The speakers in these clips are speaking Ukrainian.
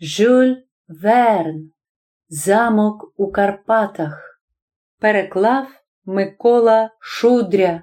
Жюль Верн. Замок у Карпатах. Переклав Микола Шудря.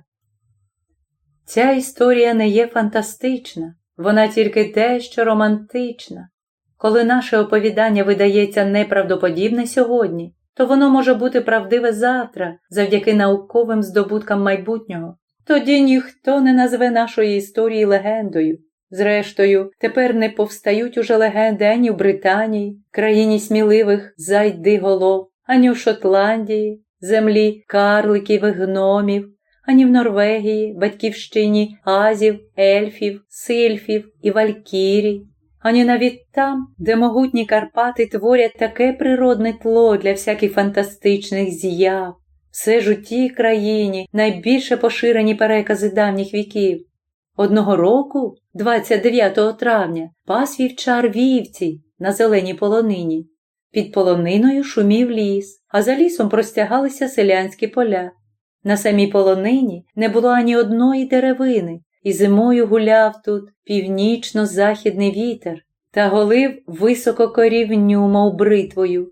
Ця історія не є фантастична, вона тільки дещо романтична. Коли наше оповідання видається неправдоподібне сьогодні, то воно може бути правдиве завтра завдяки науковим здобуткам майбутнього. Тоді ніхто не назве нашої історії легендою. Зрештою, тепер не повстають уже легенди ані в Британії, країні сміливих зайди голов, ані в Шотландії, землі карликів і гномів, ані в Норвегії, батьківщині азів, ельфів, сильфів і валькірій, ані навіть там, де могутні Карпати творять таке природне тло для всяких фантастичних з'яв. Все ж у тій країні найбільше поширені перекази давніх віків. Одного року, 29 травня, пас вівчар вівці на зеленій полонині. Під полониною шумів ліс, а за лісом простягалися селянські поля. На самій полонині не було ані одної деревини, і зимою гуляв тут північно-західний вітер та голив високо корівню, мов бритвою.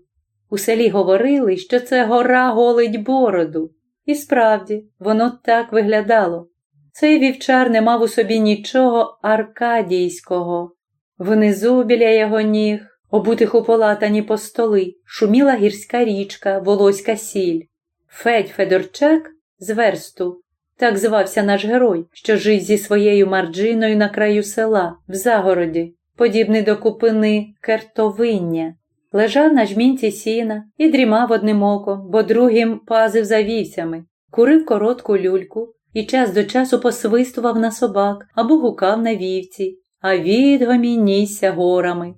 У селі говорили, що це гора голить бороду. І справді, воно так виглядало. Цей вівчар не мав у собі нічого аркадійського. Внизу біля його ніг, обутих у полатані по столи, шуміла гірська річка, волоська сіль. Федь Федорчак з версту, так звався наш герой, що жив зі своєю марджиною на краю села, в загороді, подібний до купини кертовиння. Лежав на жмінці сіна і дрімав одним оком, бо другим пазив за вівцями, курив коротку люльку і час до часу посвистував на собак або гукав на вівці, а відгомі нісся горами.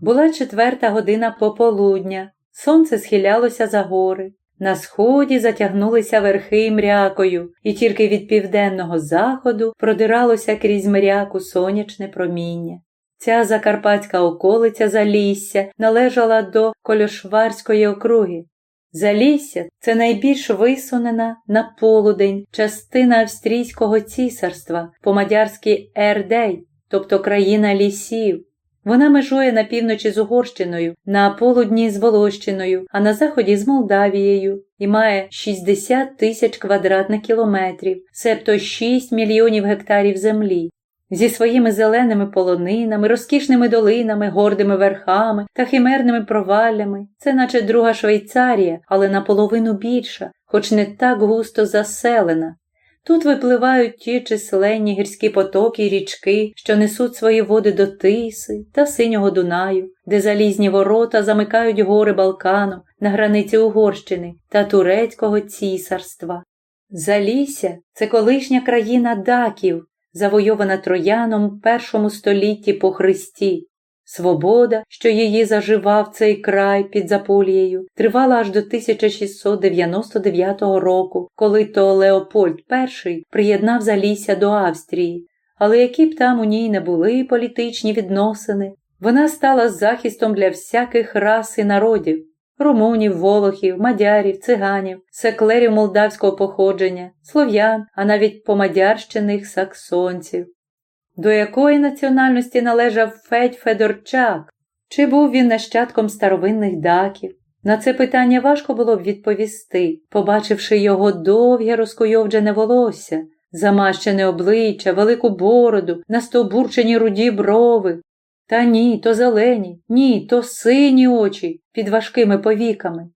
Була четверта година пополудня, сонце схилялося за гори. На сході затягнулися верхи мрякою, і тільки від південного заходу продиралося крізь мряку сонячне проміння. Ця закарпатська околиця Залісся належала до Кольошварської округи. Залісся це найбільш висунена на полудень частина австрійського цісарства, по-мадярськи Ердей, тобто країна лісів. Вона межує на півночі з Угорщиною, на полудні з Волощиною, а на заході з Молдавією і має 60 тисяч квадратних кілометрів, себто 6 мільйонів гектарів землі. Зі своїми зеленими полонинами, розкішними долинами, гордими верхами та химерними проваллями, це наче друга Швейцарія, але наполовину більша, хоч не так густо заселена, Тут випливають ті численні гірські потоки й річки, що несуть свої води до Тиси та Синього Дунаю, де залізні ворота замикають гори Балкану на границі Угорщини та Турецького цісарства. Залісся це колишня країна даків, завойована трояном в першому столітті по Христі. Свобода, що її заживав цей край під Заполією, тривала аж до 1699 року, коли то Леопольд І приєднав Залісся до Австрії. Але які б там у ній не були політичні відносини, вона стала захистом для всяких рас і народів румунів, волохів, мадярів, циганів, секлерів молдавського походження, слов'ян, а навіть помадярщених саксонців до якої національності належав Федь Федорчак, чи був він нащадком старовинних даків. На це питання важко було б відповісти, побачивши його довге розкуйовджене волосся, замащене обличчя, велику бороду, настовбурчені руді брови. Та ні, то зелені, ні, то сині очі під важкими повіками.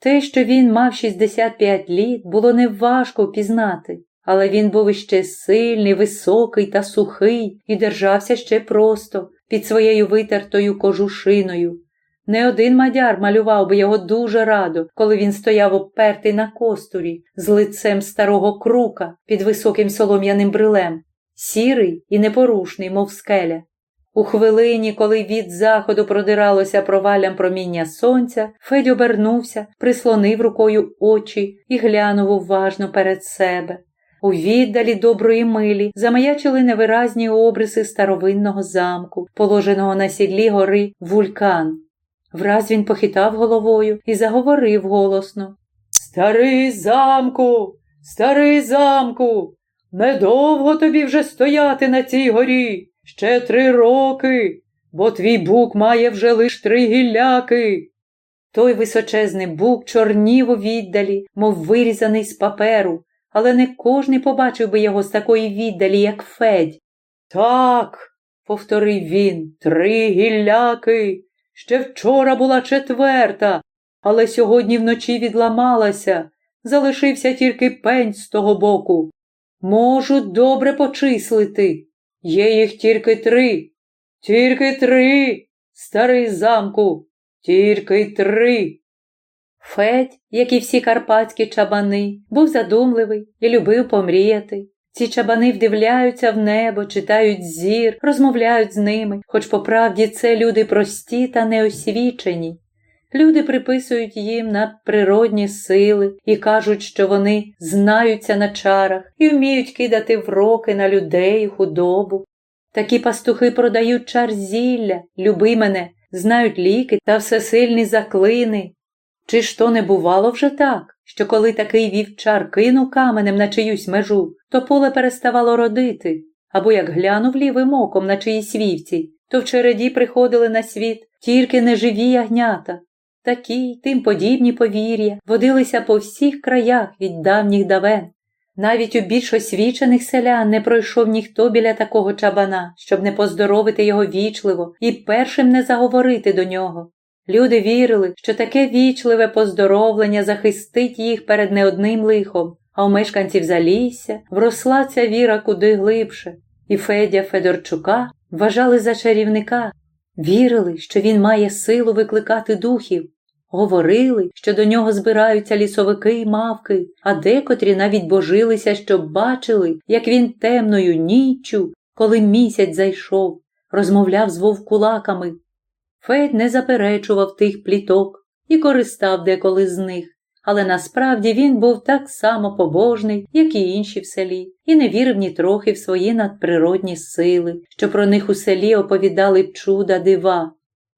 Те, що він мав 65 літ, було неважко впізнати але він був іще сильний, високий та сухий і держався ще просто під своєю витертою кожушиною. Не один мадяр малював би його дуже радо, коли він стояв обпертий на костурі з лицем старого крука під високим солом'яним брилем, сірий і непорушний, мов скеля. У хвилині, коли від заходу продиралося провалям проміння сонця, Федь обернувся, прислонив рукою очі і глянув уважно перед себе. У віддалі доброї милі замаячили невиразні обриси старовинного замку, положеного на сідлі гори вулькан. Враз він похитав головою і заговорив голосно Старий замку, старий замку, недовго тобі вже стояти на цій горі, ще три роки. бо твій бук має вже лиш три гілляки. Той височезний бук чорнів у віддалі, мов вирізаний з паперу, але не кожний побачив би його з такої віддалі, як Федь. Так, повторив він, три гілляки. Ще вчора була четверта, але сьогодні вночі відламалася. Залишився тільки пень з того боку. Можу добре почислити. Є їх тільки три. Тільки три, старий замку, тільки три. Федь, як і всі карпатські чабани, був задумливий і любив помріяти. Ці чабани вдивляються в небо, читають зір, розмовляють з ними, хоч по правді це люди прості та неосвічені. Люди приписують їм надприродні сили і кажуть, що вони знаються на чарах і вміють кидати вроки на людей, худобу. Такі пастухи продають чар зілля, люби мене, знають ліки та всесильні заклини. Чи ж то не бувало вже так, що коли такий вівчар кинув каменем на чиюсь межу, то поле переставало родити, або як глянув лівим оком на чиїсь вівці, то в череді приходили на світ тільки неживі ягнята. Такі, тим подібні повір'я водилися по всіх краях від давніх давен. Навіть у більш освічених селян не пройшов ніхто біля такого чабана, щоб не поздоровити його вічливо і першим не заговорити до нього. Люди вірили, що таке вічливе поздоровлення захистить їх перед неодним лихом, а у мешканців Залісся вросла ця віра куди глибше, і Федя Федорчука вважали за чарівника, вірили, що він має силу викликати духів. Говорили, що до нього збираються лісовики й мавки, а декотрі навіть божилися, щоб бачили, як він темною ніччю, коли місяць зайшов, розмовляв з вовкулаками. Федь не заперечував тих пліток і користав деколи з них, але насправді він був так само побожний, як і інші в селі, і не вірив ні трохи в свої надприродні сили, що про них у селі оповідали чуда дива.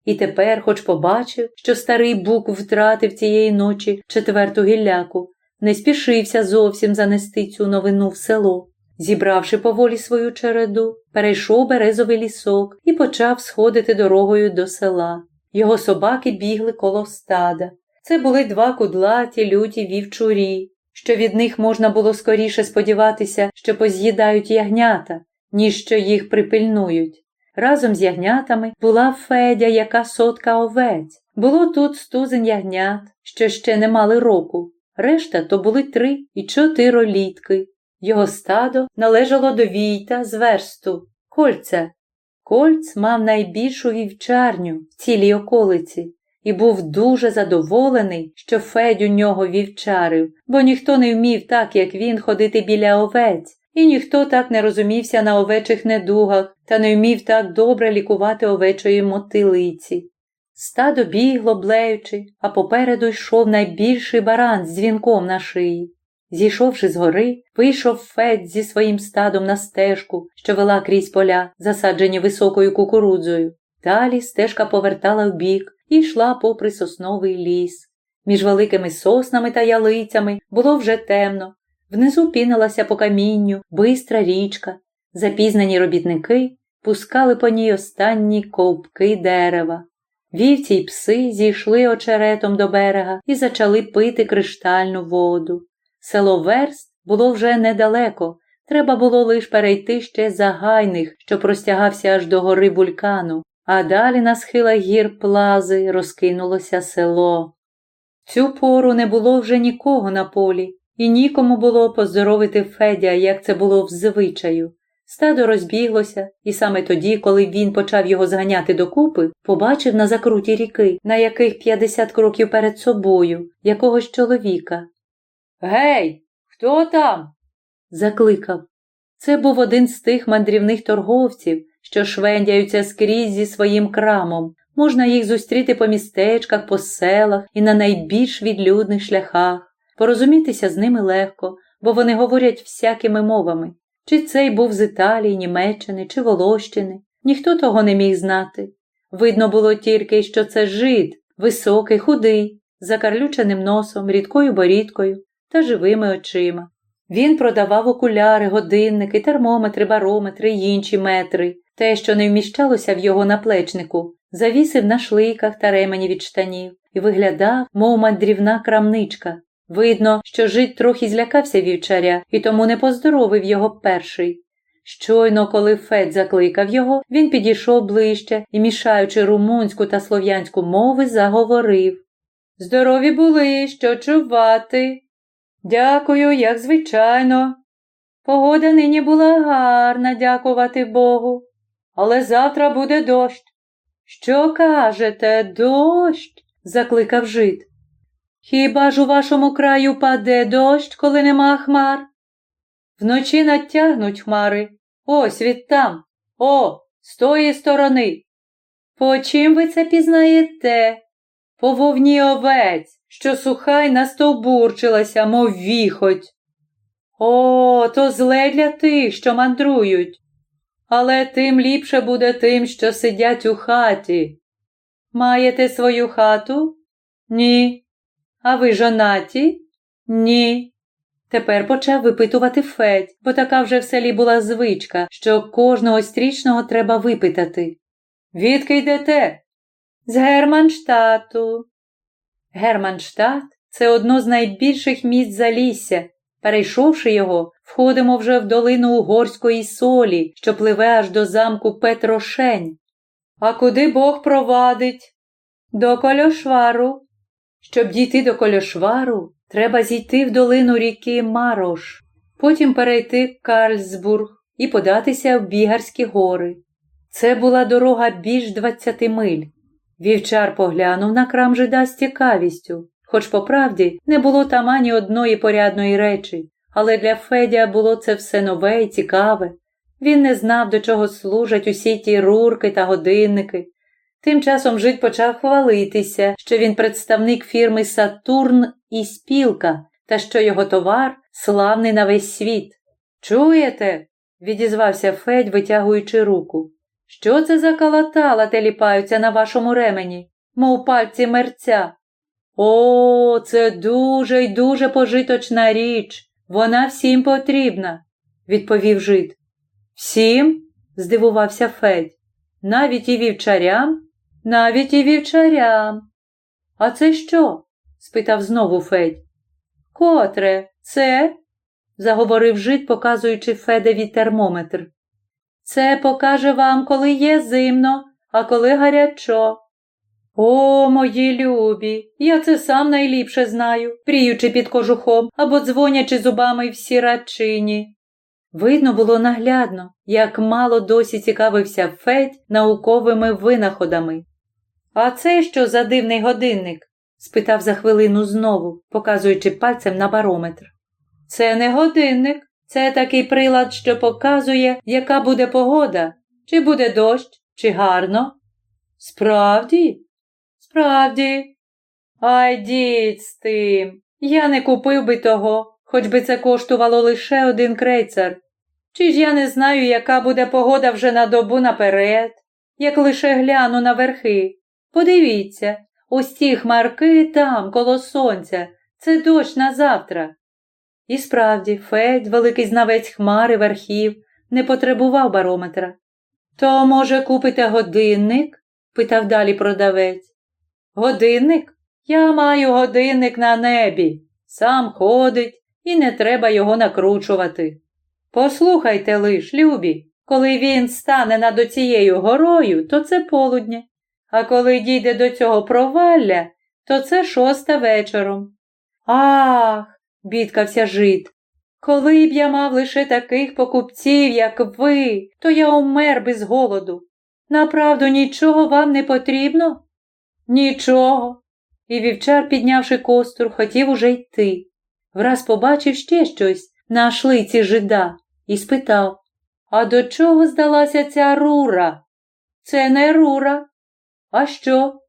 І тепер, хоч побачив, що старий бук втратив цієї ночі четверту гілляку, не спішився зовсім занести цю новину в село. Зібравши поволі свою череду, перейшов березовий лісок і почав сходити дорогою до села. Його собаки бігли коло стада. Це були два кудлаті люті вівчурі, що від них можна було скоріше сподіватися, що поз'їдають ягнята, ніж що їх припильнують. Разом з ягнятами була Федя, яка сотка овець. Було тут стузень ягнят, що ще не мали року. Решта то були три і чотиролітки. Його стадо належало до війта з версту, кольця. Кольц мав найбільшу вівчарню в цілій околиці і був дуже задоволений, що Федь у нього вівчарив, бо ніхто не вмів так, як він, ходити біля овець і ніхто так не розумівся на овечих недугах та не вмів так добре лікувати овечої мотилиці. Стадо бігло, блеючи, а попереду йшов найбільший баран з дзвінком на шиї. Зійшовши з гори, вийшов Федь зі своїм стадом на стежку, що вела крізь поля, засаджені високою кукурудзою. Далі стежка повертала вбік і йшла попри сосновий ліс. Між великими соснами та ялицями було вже темно, Внизу пінилася по камінню бистра річка. Запізнені робітники пускали по ній останні ковпки дерева. Вівці й пси зійшли очеретом до берега і почали пити криштальну воду. Село Верст було вже недалеко, треба було лише перейти ще за гайних, що простягався аж до гори вулькану, а далі на схилах гір плази розкинулося село. Цю пору не було вже нікого на полі і нікому було поздоровити Федя, як це було в звичаю. Стадо розбіглося, і саме тоді, коли він почав його зганяти докупи, побачив на закруті ріки, на яких 50 кроків перед собою, якогось чоловіка. Гей, хто там? закликав. Це був один з тих мандрівних торговців, що швендяються скрізь зі своїм крамом. Можна їх зустріти по містечках, по селах і на найбільш відлюдних шляхах. Порозумітися з ними легко, бо вони говорять всякими мовами. Чи цей був з Італії, Німеччини, чи Волощини, ніхто того не міг знати. Видно було тільки, що це жид, високий, худий, закарлюченим носом, рідкою борідкою та живими очима. Він продавав окуляри, годинники, термометри, барометри й інші метри, Те, що не вміщалося в його наплечнику, завісив на шликах та ремені від штанів і виглядав, мов мандрівна крамничка. Видно, що жит трохи злякався вівчаря і тому не поздоровив його перший. Щойно, коли Фед закликав його, він підійшов ближче і, мішаючи румунську та слов'янську мови, заговорив Здорові були, що чувати. Дякую, як звичайно. Погода нині була гарна, дякувати Богу. Але завтра буде дощ. Що кажете, дощ? закликав жит. Хіба ж у вашому краю паде дощ, коли нема хмар? Вночі натягнуть хмари. Ось відтам. О, з тої сторони. По чим ви це пізнаєте? По вовні овець, що сухай настовбурчилася, мов віхоть. О, то зле для тих, що мандрують. Але тим ліпше буде тим, що сидять у хаті. Маєте свою хату? Ні. А ви жонаті? Ні. Тепер почав випитувати Федь, бо така вже в селі була звичка, що кожного стрічного треба випитати. Відки йдете? З Германштату. Германштат це одно з найбільших міст Залісся. Перейшовши його, входимо вже в долину угорської солі, що пливе аж до замку Петрошень. А куди Бог провадить? До Кольошвару. Щоб дійти до Кольошвару, треба зійти в долину ріки Марош, потім перейти Карльсбург і податися в Бігарські гори. Це була дорога більш двадцяти миль. Вівчар поглянув на крам жида з цікавістю, хоч по правді не було там ані одної порядної речі, але для Федя було це все нове і цікаве. Він не знав, до чого служать усі ті рурки та годинники. Тим часом жить почав хвалитися, що він представник фірми Сатурн і Спілка, та що його товар славний на весь світ. Чуєте? відізвався Федь, витягуючи руку. Що це за калатала теліпаються на вашому ремені, мов пальці мерця? О, це дуже й дуже пожиточна річ. Вона всім потрібна, відповів жид. Всім? здивувався Федь. Навіть і вівчарям? Навіть і вівчарям. А це що? спитав знову Федь. Котре, це? заговорив жид, показуючи Федеві термометр. Це покаже вам, коли є зимно, а коли гарячо. О, мої любі, я це сам найліпше знаю, пріючи під кожухом або дзвонячи зубами в сірачині. Видно було наглядно, як мало досі цікавився Федь науковими винаходами. А це що за дивний годинник? спитав за хвилину знову, показуючи пальцем на барометр. Це не годинник, це такий прилад, що показує, яка буде погода, чи буде дощ, чи гарно. Справді? Справді. Ай діть з тим. Я не купив би того, хоч би це коштувало лише один крейцер. Чи ж я не знаю, яка буде погода вже на добу наперед, як лише гляну на верхи. Подивіться, ті хмарки там, коло сонця, це дощ на завтра. І справді, Федь, великий знавець хмари верхів, не потребував барометра. То, може, купите годинник? питав далі продавець. Годинник? Я маю годинник на небі. Сам ходить, і не треба його накручувати. Послухайте лиш, любі, коли він стане над оцією горою, то це полудня, а коли дійде до цього провалля, то це шоста вечором. Ах, бідкався жид. Коли б я мав лише таких покупців, як ви, то я умер би з голоду. Направду нічого вам не потрібно? Нічого. І вівчар, піднявши костур, хотів уже йти. Враз побачив ще щось на шлиці жида і спитав А до чого здалася ця рура? Це не рура. А що?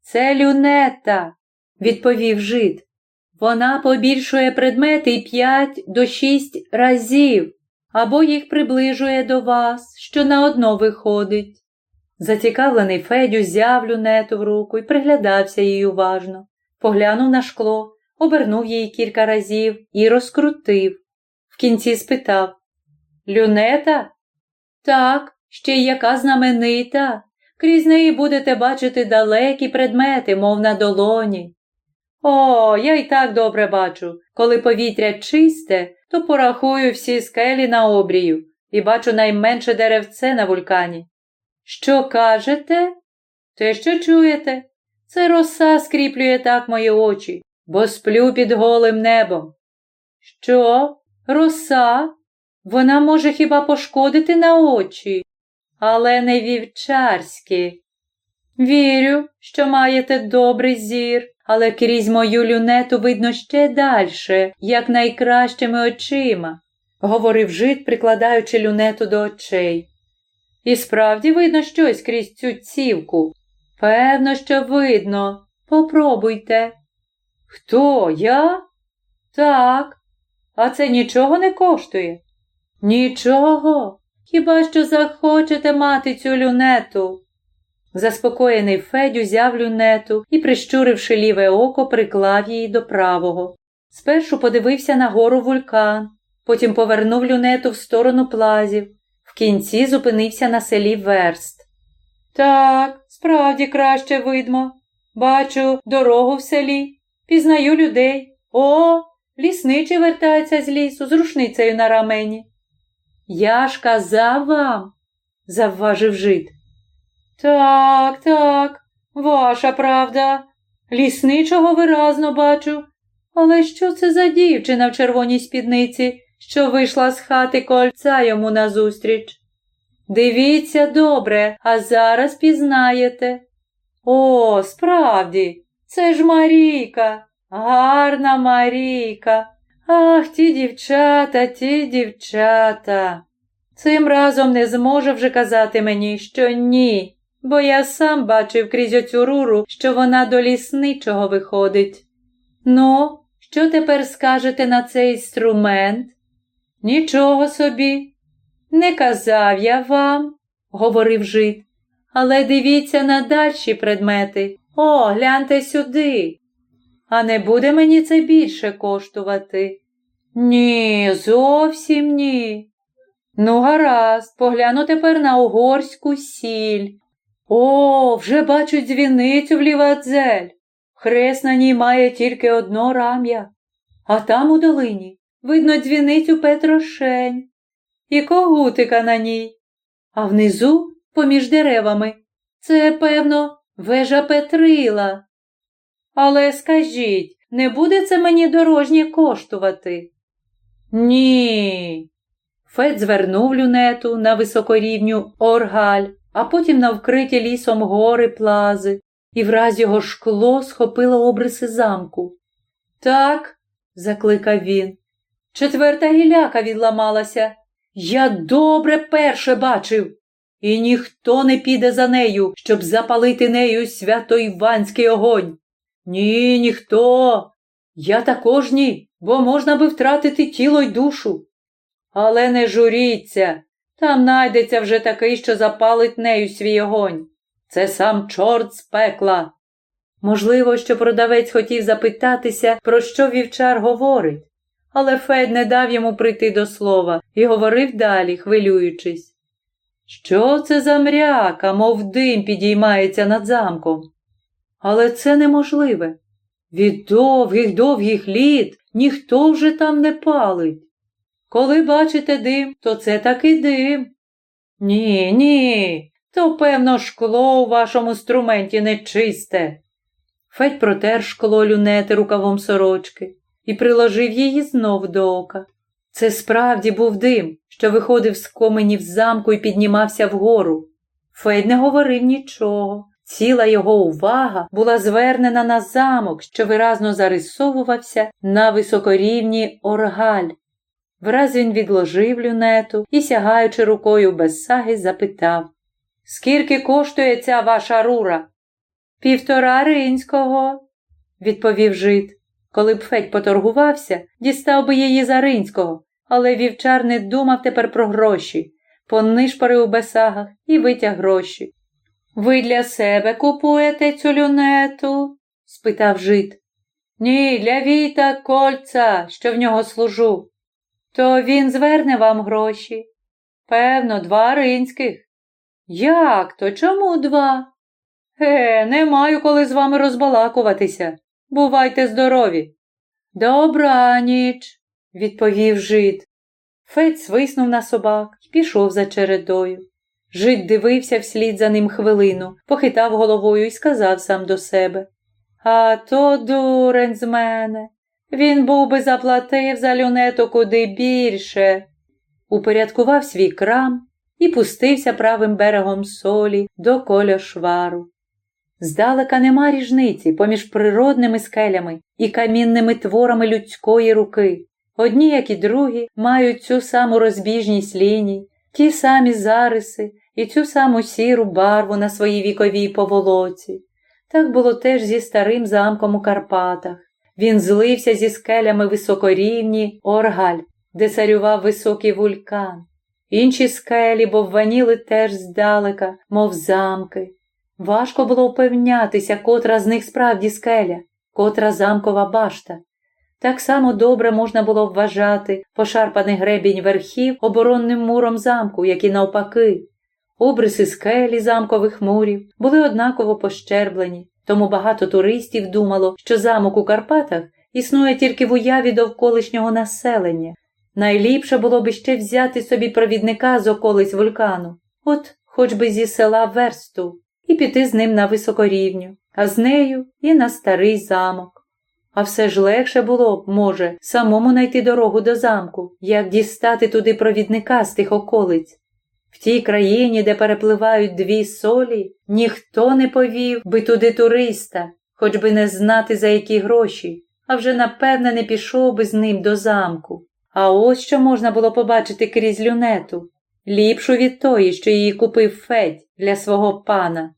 Це люнета, відповів жид. Вона побільшує предмети п'ять до шість разів, або їх приближує до вас, що на одно виходить. Зацікавлений Федю зяв люнету в руку і приглядався їй уважно, поглянув на шкло, обернув її кілька разів і розкрутив. В кінці спитав Люнета? Так, ще й яка знаменита. Крізь неї будете бачити далекі предмети, мов на долоні. О, я й так добре бачу. Коли повітря чисте, то порахую всі скелі на обрію і бачу найменше деревце на вулкані. Що кажете? Те, що чуєте? Це роса скріплює так мої очі, бо сплю під голим небом. Що? Роса? Вона може хіба пошкодити на очі, але не вівчарські. Вірю, що маєте добрий зір, але крізь мою люнету видно ще дальше, як найкращими очима, говорив жит, прикладаючи люнету до очей. І справді видно щось крізь цю цівку. Певно, що видно. Попробуйте. Хто я? Так. А це нічого не коштує? Нічого. Хіба що захочете мати цю люнету? Заспокоєний Федь узяв люнету і, прищуривши ліве око, приклав її до правого. Спершу подивився на гору вулкан, потім повернув люнету в сторону плазів, в кінці зупинився на селі Верст. Так, справді краще видно. Бачу дорогу в селі, пізнаю людей. О, лісничий вертається з лісу з рушницею на рамені. Я ж казав вам, завважив жит. Так, так, ваша правда. Лісничого виразно бачу. Але що це за дівчина в червоній спідниці, що вийшла з хати кольця йому назустріч? Дивіться добре, а зараз пізнаєте. О, справді, це ж Марійка, гарна Марійка. Ах, ті дівчата, ті дівчата. Цим разом не зможе вже казати мені, що ні, бо я сам бачив крізь оцю руру, що вона до лісничого виходить. Ну, що тепер скажете на цей інструмент? Нічого собі. Не казав я вам, говорив жит, але дивіться на дальші предмети. О, гляньте сюди. А не буде мені це більше коштувати? Ні, зовсім ні. Ну, гаразд, погляну тепер на угорську сіль. О, вже бачу дзвіницю в лівадзель. Хрест на ній має тільки одно рам'я, а там у долині видно дзвіницю Петрошень і когутика на ній. А внизу, поміж деревами, це, певно, вежа Петрила. Але скажіть, не буде це мені дорожнє коштувати? Ні. Фет звернув люнету на високорівню Оргаль, а потім на вкриті лісом гори плази, і враз його шкло схопило обриси замку. Так, закликав він, четверта гіляка відламалася. Я добре перше бачив, і ніхто не піде за нею, щоб запалити нею свято-іванський огонь. Ні, ніхто. Я також ні, бо можна би втратити тіло й душу. Але не журіться, там найдеться вже такий, що запалить нею свій огонь. Це сам чорт з пекла. Можливо, що продавець хотів запитатися, про що вівчар говорить, але Фед не дав йому прийти до слова і говорив далі, хвилюючись. Що це за мряка, мов дим підіймається над замком? Але це неможливе. Від довгих довгих літ ніхто вже там не палить. Коли бачите дим, то це таки дим. Ні, ні, то, певно, шкло у вашому інструменті нечисте. Федь протер шкло люнети рукавом сорочки і приложив її знов до ока. Це справді був дим, що виходив з коменів замку і піднімався вгору. Федь не говорив нічого. Ціла його увага була звернена на замок, що виразно зарисовувався на високорівні оргаль. Враз він відложив люнету і, сягаючи рукою без саги, запитав Скільки коштує ця ваша рура? Півтора ринського, відповів жит. Коли б Федь поторгувався, дістав би її за ринського, але вівчар не думав тепер про гроші, понишпорив у бесагах і витяг гроші. Ви для себе купуєте цю люнету? спитав жит. Ні, для віта кольца, що в нього служу. То він зверне вам гроші. Певно, два ринських. Як то? Чому два? Е, не маю коли з вами розбалакуватися. Бувайте здорові. Добраніч, відповів жид. Фець свиснув на собак і пішов за чередою. Жид дивився вслід за ним хвилину, похитав головою і сказав сам до себе. А то дурень з мене. Він був би заплатив за люнету куди більше. Упорядкував свій крам і пустився правим берегом солі до коля швару. Здалека нема ріжниці поміж природними скелями і камінними творами людської руки. Одні, як і другі, мають цю саму розбіжність ліній, ті самі зариси і цю саму сіру барву на своїй віковій поволоці. Так було теж зі старим замком у Карпатах. Він злився зі скелями високорівні Оргаль, де царював високий вулькан. Інші скелі бовваніли теж здалека, мов замки. Важко було впевнятися, котра з них справді скеля, котра замкова башта. Так само добре можна було вважати пошарпаний гребінь верхів оборонним муром замку, як і навпаки. Обриси скелі замкових мурів були однаково пощерблені, тому багато туристів думало, що замок у Карпатах існує тільки в уяві довколишнього населення. Найліпше було би ще взяти собі провідника з околиць вулкану, от хоч би зі села Версту, і піти з ним на високорівню, а з нею і на старий замок. А все ж легше було б, може, самому знайти дорогу до замку, як дістати туди провідника з тих околиць. В тій країні, де перепливають дві солі, ніхто не повів би туди туриста, хоч би не знати, за які гроші, а вже напевне не пішов би з ним до замку. А ось що можна було побачити крізь люнету, ліпшу від тої, що її купив Федь для свого пана.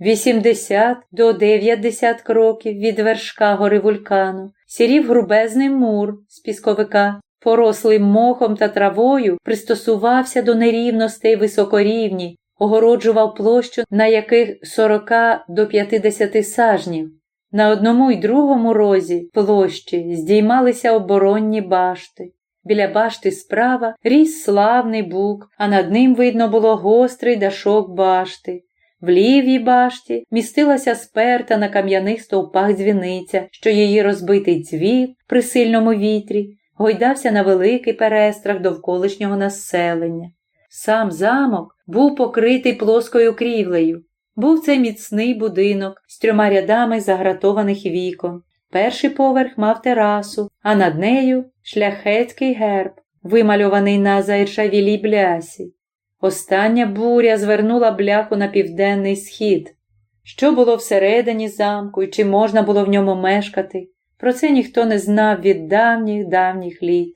Вісімдесят до дев'ятдесят кроків від вершка гори вулкану сірів грубезний мур з пісковика, порослий мохом та травою, пристосувався до нерівностей високорівні, огороджував площу на яких сорока до п'ятидесяти сажнів. На одному й другому розі площі здіймалися оборонні башти. Біля башти справа ріс славний бук, а над ним видно було гострий дашок башти. В лівій башті містилася сперта на кам'яних стовпах дзвіниця, що її розбитий цвіт при сильному вітрі гойдався на великий перестрах довколишнього населення. Сам замок був покритий плоскою крівлею. Був це міцний будинок з трьома рядами загратованих вікон. Перший поверх мав терасу, а над нею шляхетський герб, вимальований на заіршавілій блясі. Остання буря звернула бляху на південний схід. Що було всередині замку і чи можна було в ньому мешкати, про це ніхто не знав від давніх давніх літ.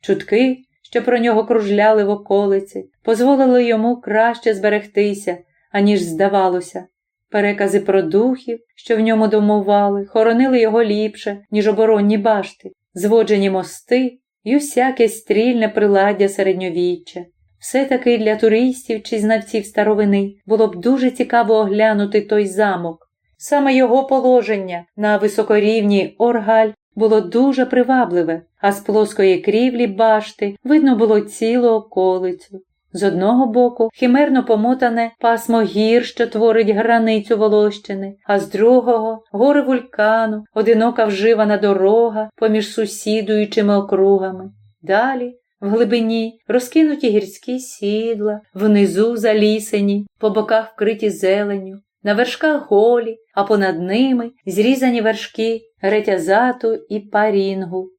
Чутки, що про нього кружляли в околиці, дозволили йому краще зберегтися, аніж здавалося. Перекази про духів, що в ньому домували, хоронили його ліпше, ніж оборонні башти, зводжені мости і усяке стрільне приладдя середньовіччя. Все-таки для туристів чи знавців старовини було б дуже цікаво оглянути той замок. Саме його положення на високорівні Оргаль було дуже привабливе, а з плоскої крівлі башти видно було цілу околицю. З одного боку химерно помотане пасмо гір, що творить границю Волощини, а з другого гори вулькану, одинока вживана дорога поміж сусідуючими округами. Далі в глибині розкинуті гірські сідла, внизу залісені, по боках вкриті зеленю, на вершках голі, а понад ними зрізані вершки ретязату і парінгу.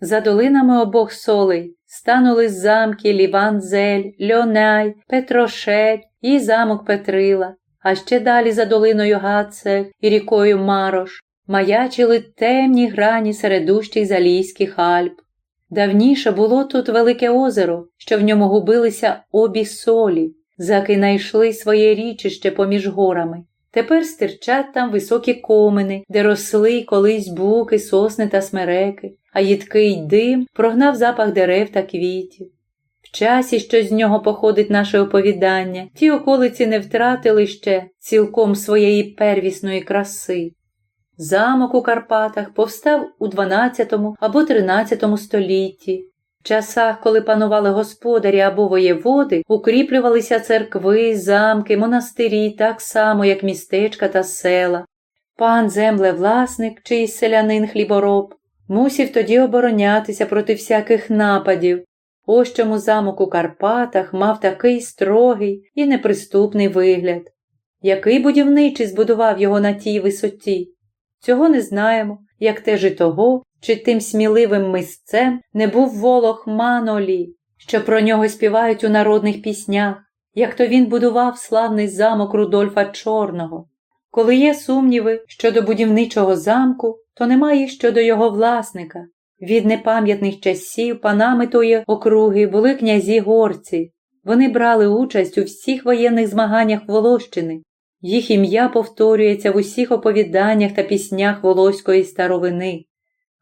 За долинами обох солей станули замки Ліванзель, Льонай, Петрошель і замок Петрила, а ще далі за долиною Гацель і рікою Марош маячили темні грані середущих Залійських Альп. Давніше було тут велике озеро, що в ньому губилися обі солі, заки найшли своє річище поміж горами. Тепер стирчать там високі комини, де росли колись буки, сосни та смереки, а їдкий дим прогнав запах дерев та квітів. В часі, що з нього походить наше оповідання, ті околиці не втратили ще цілком своєї первісної краси. Замок у Карпатах повстав у 12 або 13 столітті. В часах, коли панували господарі або воєводи, укріплювалися церкви, замки, монастирі так само, як містечка та села. Пан землевласник, чий селянин хлібороб, мусів тоді оборонятися проти всяких нападів. Ось чому замок у Карпатах мав такий строгий і неприступний вигляд. Який будівничий збудував його на тій висоті? Цього не знаємо, як теж і того, чи тим сміливим мисцем не був волох Манолі, що про нього співають у народних піснях, як то він будував славний замок Рудольфа Чорного. Коли є сумніви щодо будівничого замку, то немає щодо його власника. Від непам'ятних часів панами тої округи були князі горці. Вони брали участь у всіх воєнних змаганнях Волощини. Їх ім'я повторюється в усіх оповіданнях та піснях волоської старовини.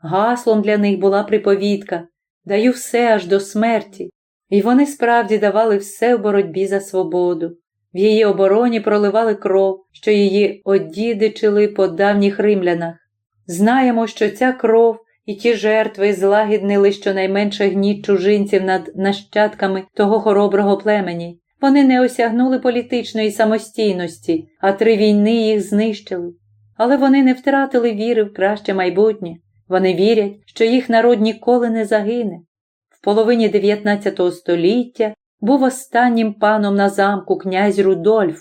Гаслом для них була приповідка Даю все аж до смерті, і вони справді давали все в боротьбі за свободу. В її обороні проливали кров, що її одідичили по давніх римлянах. Знаємо, що ця кров і ті жертви злагіднили щонайменше гніт чужинців над нащадками того хороброго племені. Вони не осягнули політичної самостійності, а три війни їх знищили. Але вони не втратили віри в краще майбутнє. Вони вірять, що їх народ ніколи не загине. В половині 19 століття був останнім паном на замку князь Рудольф.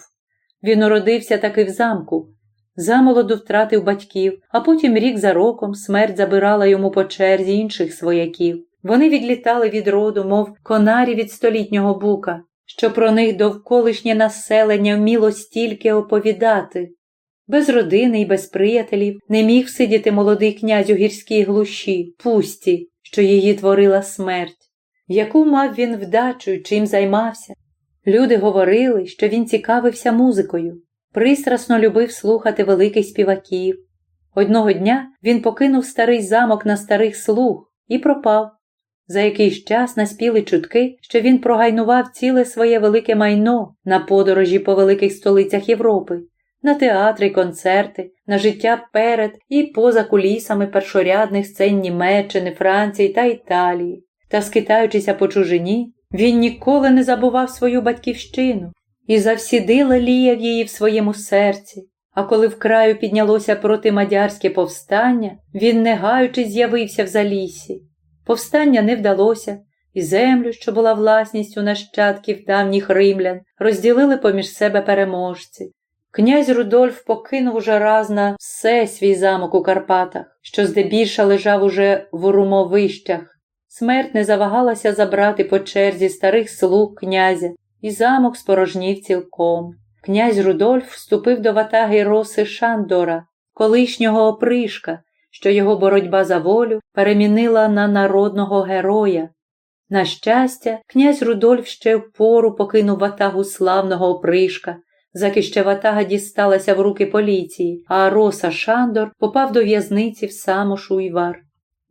Він уродився таки в замку. Замолоду втратив батьків, а потім рік за роком смерть забирала йому по черзі інших свояків. Вони відлітали від роду, мов конарі від столітнього бука, що про них довколишнє населення вміло стільки оповідати. Без родини і без приятелів не міг сидіти молодий князь у гірській глуші, пусті, що її творила смерть. Яку мав він вдачу і чим займався? Люди говорили, що він цікавився музикою, пристрасно любив слухати великих співаків. Одного дня він покинув старий замок на старих слуг і пропав. За якийсь час наспіли чутки, що він прогайнував ціле своє велике майно на подорожі по великих столицях Європи на театри, концерти, на життя перед і поза кулісами першорядних сцен Німеччини, Франції та Італії. Та, скитаючися по чужині, він ніколи не забував свою батьківщину і завсіди леліяв її в своєму серці. А коли в краю піднялося протимадярське повстання, він, не гаючи, з'явився в залісі. Повстання не вдалося, і землю, що була власністю нащадків давніх римлян, розділили поміж себе переможці. Князь Рудольф покинув уже раз на все свій замок у Карпатах, що здебільша лежав уже в урумовищах. Смерть не завагалася забрати по черзі старих слуг князя, і замок спорожнів цілком. Князь Рудольф вступив до ватаги роси Шандора, колишнього опришка, що його боротьба за волю перемінила на народного героя. На щастя, князь Рудольф ще впору покинув ватагу славного опришка, заки ще ватага дісталася в руки поліції, а Роса Шандор попав до в'язниці в саму Шуйвар.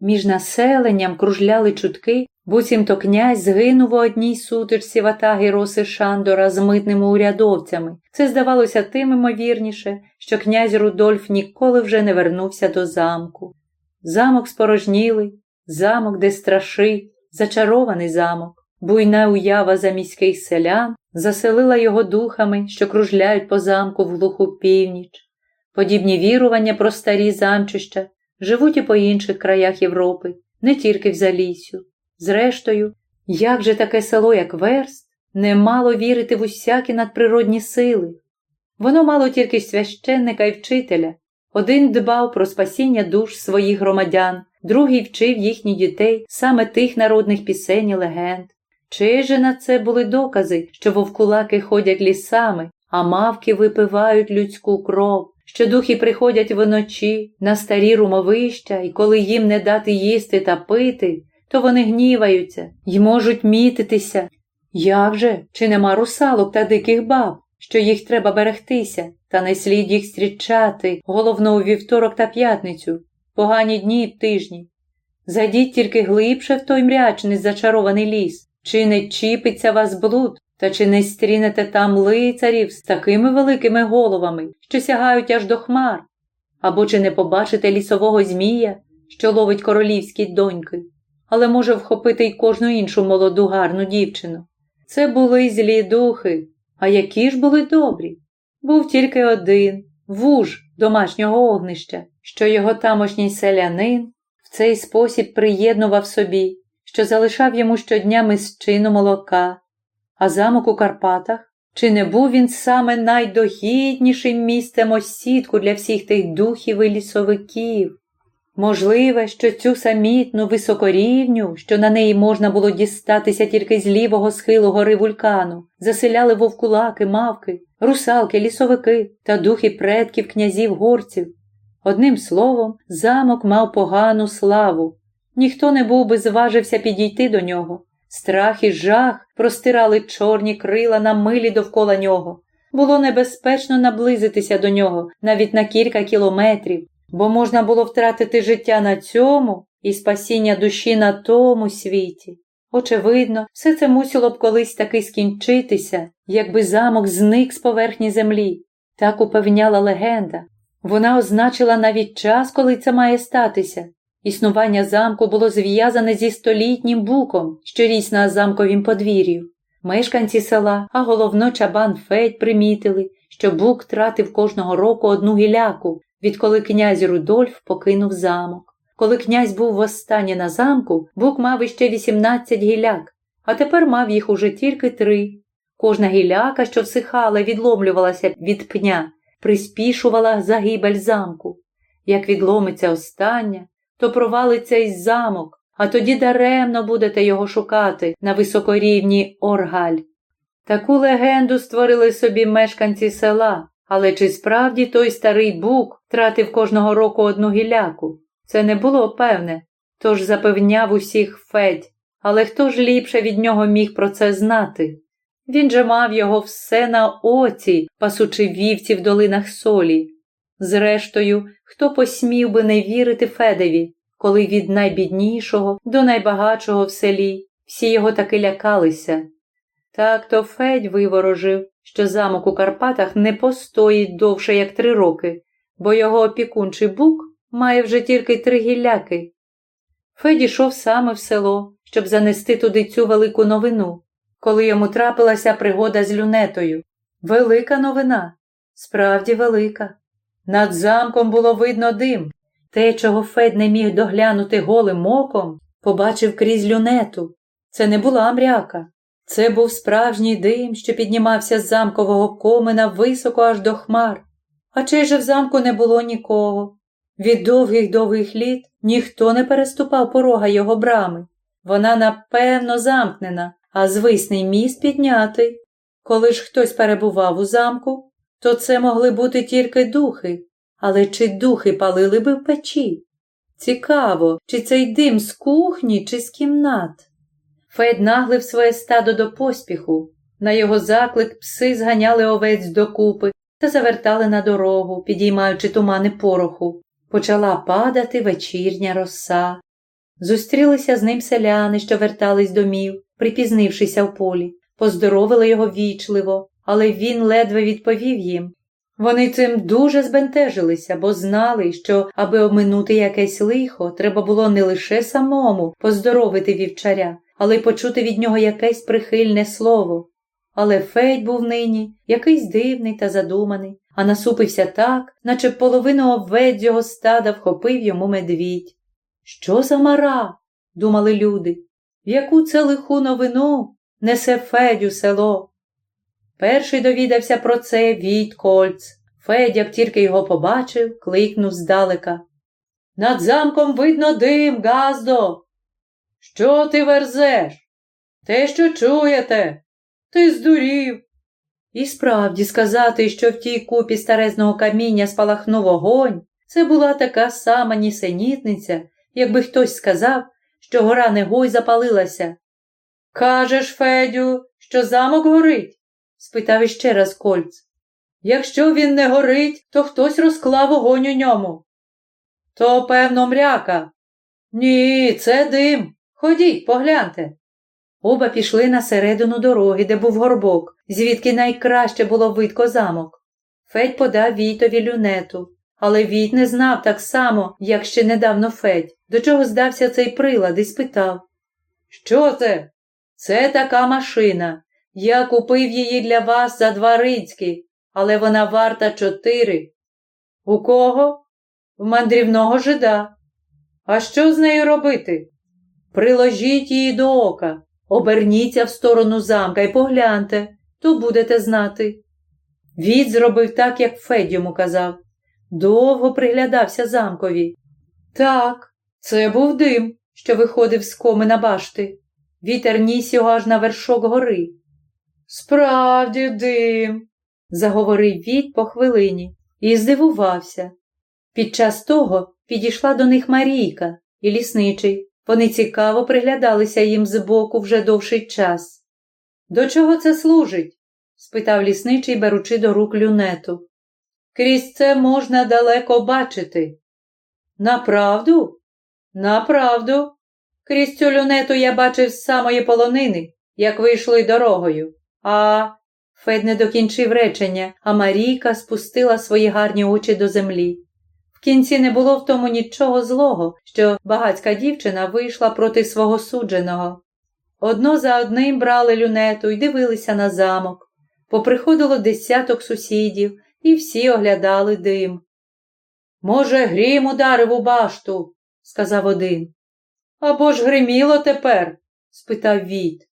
Між населенням кружляли чутки, буцімто князь згинув у одній сутичці ватаги Роси Шандора з митними урядовцями. Це здавалося тим імовірніше, що князь Рудольф ніколи вже не вернувся до замку. Замок спорожнілий, замок, де страши, зачарований замок, буйна уява заміських селян заселила його духами, що кружляють по замку в глуху північ. Подібні вірування про старі замчища живуть і по інших краях Європи, не тільки в Залісю. Зрештою, як же таке село, як Верст, не мало вірити в усякі надприродні сили. Воно мало тільки священника і вчителя. Один дбав про спасіння душ своїх громадян, другий вчив їхніх дітей саме тих народних пісень і легенд. Чи же на це були докази, що вовкулаки ходять лісами, а мавки випивають людську кров, що духи приходять вночі на старі румовища, і коли їм не дати їсти та пити, то вони гніваються й можуть мітитися. Як же, чи нема русалок та диких баб, що їх треба берегтися, та не слід їх зустрічати, головно у вівторок та п'ятницю, погані дні й тижні. Зайдіть тільки глибше в той мрячний зачарований ліс, чи не чіпиться вас блуд, та чи не стрінете там лицарів з такими великими головами, що сягають аж до хмар? Або чи не побачите лісового змія, що ловить королівські доньки? але може вхопити й кожну іншу молоду гарну дівчину. Це були злі духи, а які ж були добрі. Був тільки один вуж домашнього огнища, що його тамошній селянин в цей спосіб приєднував собі, що залишав йому щодня мисчину молока, а замок у Карпатах. Чи не був він саме найдогіднішим місцем осідку для всіх тих духів і лісовиків? Можливе, що цю самітну високорівню, що на неї можна було дістатися тільки з лівого схилу гори вулкану, заселяли вовкулаки, мавки, русалки, лісовики та духи предків князів горців. Одним словом, замок мав погану славу. Ніхто не був би зважився підійти до нього. Страх і жах простирали чорні крила на милі довкола нього. Було небезпечно наблизитися до нього навіть на кілька кілометрів, бо можна було втратити життя на цьому і спасіння душі на тому світі. Очевидно, все це мусило б колись таки скінчитися, якби замок зник з поверхні землі. Так упевняла легенда. Вона означила навіть час, коли це має статися. Існування замку було зв'язане зі столітнім буком, що ріс на замковім подвір'ю. Мешканці села, а головно чабан Федь примітили, що бук тратив кожного року одну гіляку, відколи князь Рудольф покинув замок. Коли князь був востаннє на замку, бук мав іще 18 гіляк, а тепер мав їх уже тільки три. Кожна гіляка, що всихала, відломлювалася від пня, приспішувала загибель замку. Як відломиться остання, то провалиться й замок, а тоді даремно будете його шукати на високорівні Оргаль. Таку легенду створили собі мешканці села, але чи справді той старий бук тратив кожного року одну гіляку? Це не було певне, тож запевняв усіх Федь, але хто ж ліпше від нього міг про це знати? Він же мав його все на оці, пасучи вівці в долинах солі. Зрештою, хто посмів би не вірити Федеві, коли від найбіднішого до найбагатшого в селі всі його таки лякалися. Так то Федь виворожив, що замок у Карпатах не постоїть довше, як три роки, бо його опікунчий бук має вже тільки три гілляки. Федь ішов саме в село, щоб занести туди цю велику новину, коли йому трапилася пригода з люнетою. Велика новина, справді велика. Над замком було видно дим. Те, чого Федь не міг доглянути голим оком, побачив крізь люнету. Це не була мряка. Це був справжній дим, що піднімався з замкового комина високо аж до хмар. А чи же в замку не було нікого? Від довгих довгих літ ніхто не переступав порога його брами. Вона напевно замкнена, а звисний міст піднятий. Коли ж хтось перебував у замку, то це могли бути тільки духи, але чи духи палили би в печі? Цікаво, чи цей дим з кухні, чи з кімнат? Фед наглив своє стадо до поспіху. На його заклик пси зганяли овець докупи та завертали на дорогу, підіймаючи тумани пороху. Почала падати вечірня роса. Зустрілися з ним селяни, що вертались домів, припізнившися в полі, поздоровили його вічливо, але він ледве відповів їм. Вони цим дуже збентежилися, бо знали, що, аби обминути якесь лихо, треба було не лише самому поздоровити вівчаря, але й почути від нього якесь прихильне слово. Але Федь був нині якийсь дивний та задуманий, а насупився так, наче половину овець його стада вхопив йому медвідь. Що за мара? думали люди. В яку це лиху новину несе Федю село? Перший довідався про це Війт Кольц. Федь, як тільки його побачив, кликнув здалека. Над замком видно дим, Газдо. Що ти верзеш? Те, що чуєте? Ти здурів. І справді сказати, що в тій купі старезного каміння спалахнув огонь, це була така сама нісенітниця, якби хтось сказав, що гора Негой запалилася. Кажеш, Федю, що замок горить? Спитав іще раз Кольц. Якщо він не горить, то хтось розклав огонь у ньому. То, певно, мряка. Ні, це дим. Ходіть, погляньте. Оба пішли на середину дороги, де був горбок, звідки найкраще було видко замок. Федь подав Війтові люнету, Але Віт не знав так само, як ще недавно Федь, до чого здався цей прилад і спитав. Що це? Це така машина. Я купив її для вас за два рицьки, але вона варта чотири. У кого? В мандрівного жида. А що з нею робити? Приложіть її до ока, оберніться в сторону замка і погляньте, то будете знати. Від зробив так, як Федь йому казав. Довго приглядався замкові. Так, це був дим, що виходив з коми на башти. Вітер ніс його аж на вершок гори. Справді дим, заговорив Віт по хвилині і здивувався. Під час того підійшла до них Марійка і лісничий. Вони цікаво приглядалися їм збоку вже довший час. До чого це служить? спитав лісничий, беручи до рук люнету. Крізь це можна далеко бачити. Направду? Направду. Крізь цю люнету я бачив з самої полонини, як вийшли дорогою. А. Фед не докінчив речення, а Марійка спустила свої гарні очі до землі. В кінці не було в тому нічого злого, що багацька дівчина вийшла проти свого судженого. Одно за одним брали люнету і дивилися на замок. Поприходило десяток сусідів, і всі оглядали дим. Може, грім ударив у башту, сказав один. Або ж гриміло тепер? спитав Віт.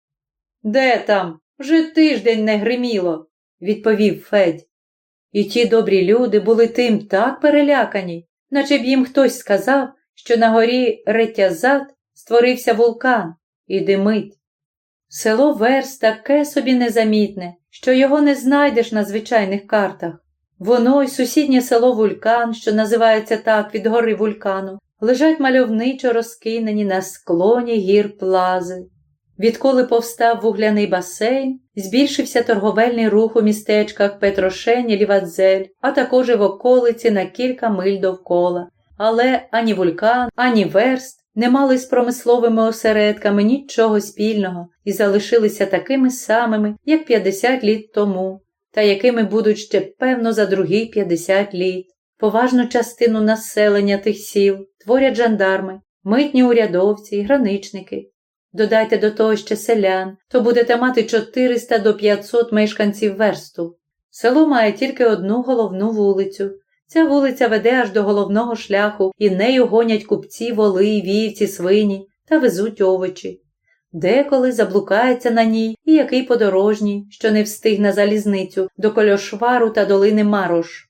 Де там? Вже тиждень не гриміло, відповів Федь. І ті добрі люди були тим так перелякані, наче б їм хтось сказав, що на горі Ретязат створився вулкан і димить. Село Верс таке собі незамітне, що його не знайдеш на звичайних картах. Воно й сусіднє село Вулкан, що називається так від гори вулкану, лежать мальовничо розкинені на склоні гір плази. Відколи повстав вугляний басейн, збільшився торговельний рух у містечках Петрошень і Лівадзель, а також і в околиці на кілька миль довкола. Але ані вулкан, ані верст не мали з промисловими осередками нічого спільного і залишилися такими самими, як 50 літ тому, та якими будуть ще певно за другі 50 літ. Поважну частину населення тих сіл творять жандарми, митні урядовці, граничники. Додайте до того ще селян, то будете мати 400 до 500 мешканців версту. Село має тільки одну головну вулицю. Ця вулиця веде аж до головного шляху, і нею гонять купці, воли, вівці, свині та везуть овочі. Деколи заблукається на ній і який подорожній, що не встиг на залізницю до Кольошвару та долини Марош.